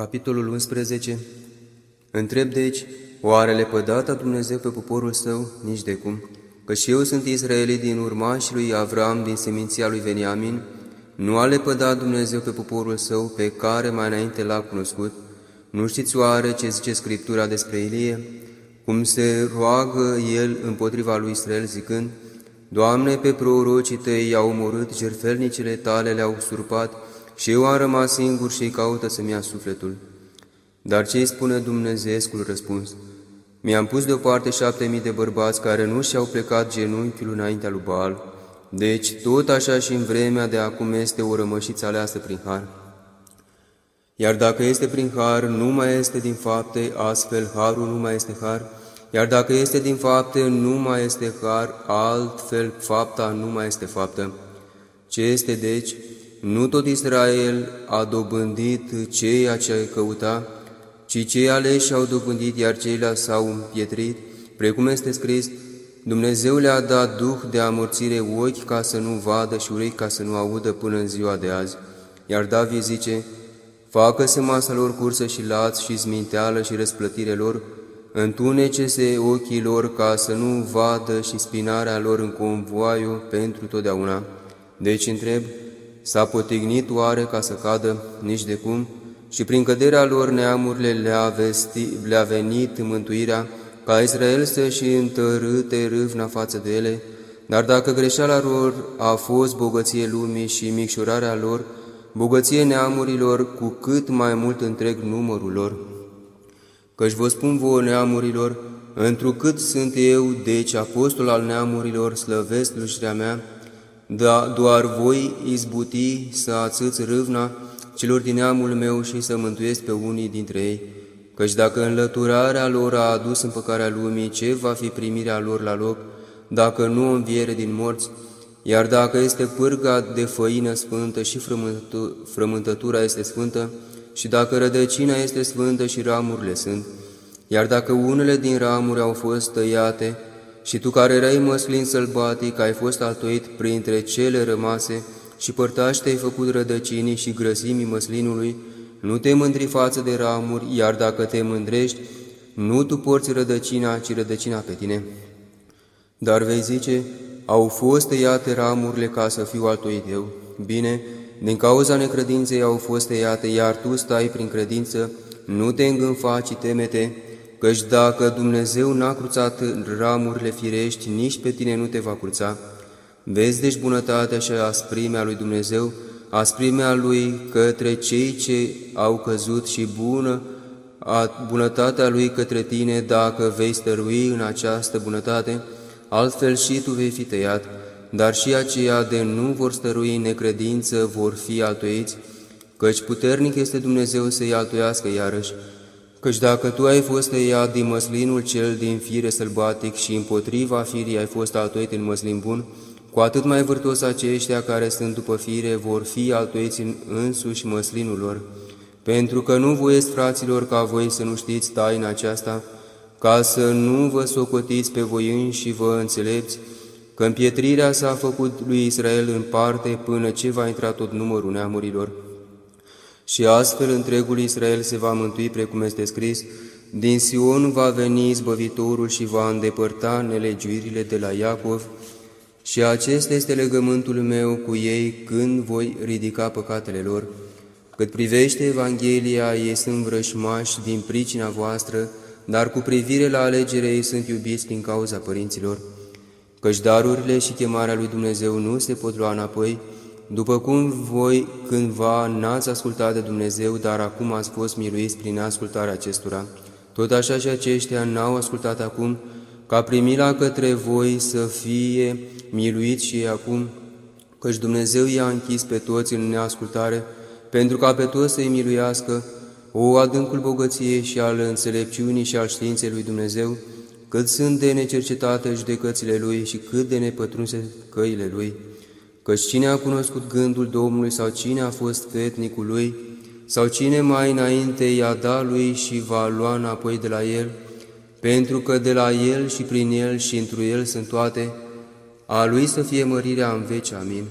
Capitolul 11 Întreb deci, oare le pădata Dumnezeu pe poporul său? Nici de cum. Că și eu sunt israelit din urmașii lui Avram, din seminția lui Veniamin, nu a lepădat Dumnezeu pe poporul său, pe care mai înainte l-a cunoscut. Nu știți oare ce zice Scriptura despre Ilie? Cum se roagă el împotriva lui Israel zicând, Doamne, pe prorocii tăi i-au omorât, jerfelnicele tale le-au surpat, și eu am rămas singur și caută să-mi ia sufletul. Dar ce îi spune Dumnezeescul răspuns? Mi-am pus deoparte șapte mii de bărbați care nu și-au plecat genunchiul înaintea lui Baal. Deci, tot așa și în vremea de acum este o rămășiță aleasă prin har. Iar dacă este prin har, nu mai este din fapte, astfel harul nu mai este har, iar dacă este din fapte, nu mai este har, altfel fapta nu mai este faptă. Ce este deci? Nu tot Israel a dobândit ceea ce căuta, ci cei aleși au dobândit, iar ceilalți s-au împietrit, precum este scris, Dumnezeu le-a dat duh de amorțire ochi ca să nu vadă și urechi ca să nu audă până în ziua de azi. Iar David zice, Facă-se masa lor cursă și laț și sminteală și răsplătire lor, întunece-se ochii lor ca să nu vadă și spinarea lor în convoaiu pentru totdeauna. Deci întreb, S-a potignit oare ca să cadă nici de cum? Și prin căderea lor neamurile le-a, vesti, le-a venit mântuirea, ca Israel să-și întărâte râvna față de ele, dar dacă greșeala lor a fost bogăție lumii și micșorarea lor, bogăție neamurilor, cu cât mai mult întreg numărul lor. Căci vă spun vouă neamurilor, întrucât sunt eu, deci apostol al neamurilor, slăvesc slujirea mea, da, doar voi izbuti să ațâți râvna celor din neamul meu și să mântuiesc pe unii dintre ei, căci dacă înlăturarea lor a adus împăcarea lumii, ce va fi primirea lor la loc, dacă nu o înviere din morți, iar dacă este pârga de făină sfântă și frământătura este sfântă, și dacă rădăcina este sfântă și ramurile sunt, iar dacă unele din ramuri au fost tăiate, și tu care erai măslin sălbatic, ai fost altoit printre cele rămase și părtași te-ai făcut rădăcinii și grăsimii măslinului, nu te mândri față de ramuri, iar dacă te mândrești, nu tu porți rădăcina, ci rădăcina pe tine. Dar vei zice, au fost tăiate ramurile ca să fiu altoit eu. Bine, din cauza necredinței au fost tăiate, iar tu stai prin credință, nu te îngânfa, ci temete, căci dacă Dumnezeu n-a cruțat ramurile firești, nici pe tine nu te va cruța. Vezi deci bunătatea și asprimea lui Dumnezeu, asprimea lui către cei ce au căzut și bună, a bunătatea lui către tine dacă vei stărui în această bunătate, altfel și tu vei fi tăiat, dar și aceia de nu vor stărui în necredință vor fi altoiți, căci puternic este Dumnezeu să-i altoiască iarăși, Căci dacă tu ai fost tăiat din măslinul cel din fire sălbatic și împotriva firii ai fost altoit în măslin bun, cu atât mai vârtos aceștia care sunt după fire vor fi altoiți în însuși măslinul lor. Pentru că nu voiesc, fraților, ca voi să nu știți taina aceasta, ca să nu vă socotiți pe voi și vă înțelepți, că împietrirea s-a făcut lui Israel în parte până ce va intra tot numărul neamurilor. Și astfel întregul Israel se va mântui, precum este scris, din Sion va veni izbăvitorul și va îndepărta nelegiuirile de la Iacov, și acesta este legământul meu cu ei când voi ridica păcatele lor. Cât privește Evanghelia, ei sunt vrășmași din pricina voastră, dar cu privire la alegere ei sunt iubiți din cauza părinților. Căci darurile și chemarea lui Dumnezeu nu se pot lua înapoi, după cum voi cândva n-ați ascultat de Dumnezeu, dar acum ați fost miluiți prin ascultarea acestora, tot așa și aceștia n-au ascultat acum, ca primila către voi să fie miluiți și acum, căci Dumnezeu i-a închis pe toți în neascultare, pentru ca pe toți să-i miluiască, o adâncul bogăție și al înțelepciunii și al științei lui Dumnezeu, cât sunt de necercetate judecățile Lui și cât de nepătrunse căile Lui. Căci cine a cunoscut gândul Domnului sau cine a fost fetnicul lui, sau cine mai înainte i-a dat lui și va lua înapoi de la el, pentru că de la el și prin el și întru el sunt toate, a lui să fie mărirea în veci. Amin.